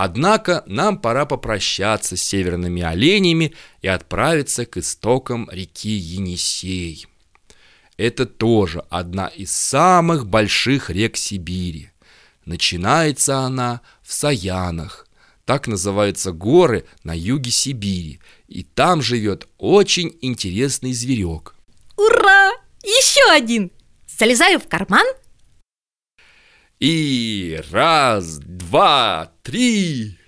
Однако нам пора попрощаться с северными оленями и отправиться к истокам реки Енисей. Это тоже одна из самых больших рек Сибири. Начинается она в Саянах. Так называются горы на юге Сибири. И там живет очень интересный зверек. Ура! Еще один! Залезаю в карман. И раз, два, три.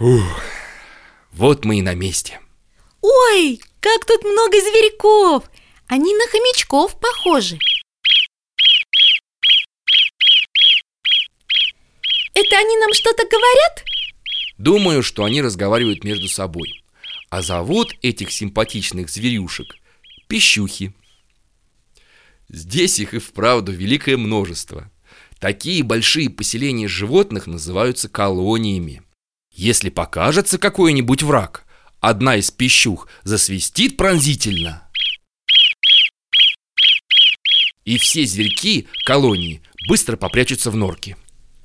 Ух, вот мы и на месте. Ой, как тут много зверьков! Они на хомячков похожи. Это они нам что-то говорят? Думаю, что они разговаривают между собой. А зовут этих симпатичных зверюшек пищухи. Здесь их и вправду великое множество. Такие большие поселения животных называются колониями. Если покажется какой-нибудь враг, одна из пищух засвистит пронзительно. И все зверьки колонии быстро попрячутся в норки.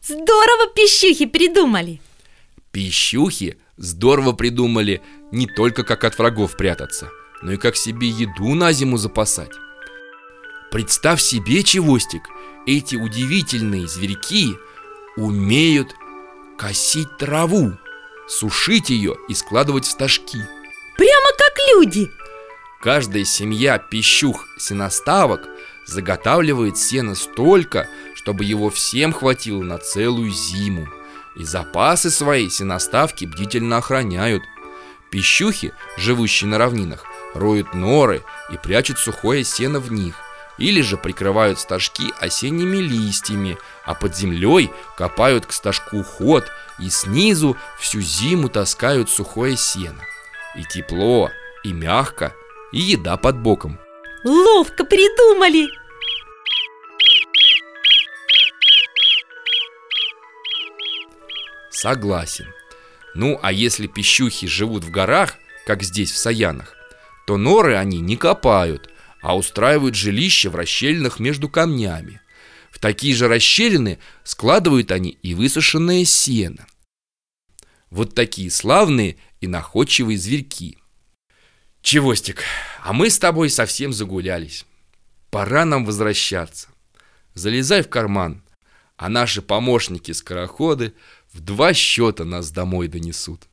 Здорово пищухи придумали! Пищухи здорово придумали не только как от врагов прятаться, но и как себе еду на зиму запасать. Представь себе, Чевостик, эти удивительные зверьки умеют косить траву, сушить ее и складывать в стажки. Прямо как люди! Каждая семья пищух-сеноставок заготавливает сено столько, чтобы его всем хватило на целую зиму. И запасы свои сеноставки бдительно охраняют. Пищухи, живущие на равнинах, роют норы и прячут сухое сено в них или же прикрывают стажки осенними листьями, а под землей копают к стажку ход и снизу всю зиму таскают сухое сено. И тепло, и мягко, и еда под боком. Ловко придумали! Согласен. Ну, а если пищухи живут в горах, как здесь в Саянах, то норы они не копают, а устраивают жилища в расщелинах между камнями. В такие же расщелины складывают они и высушенное сено. Вот такие славные и находчивые зверьки. Чевостик, а мы с тобой совсем загулялись. Пора нам возвращаться. Залезай в карман, а наши помощники-скороходы в два счета нас домой донесут.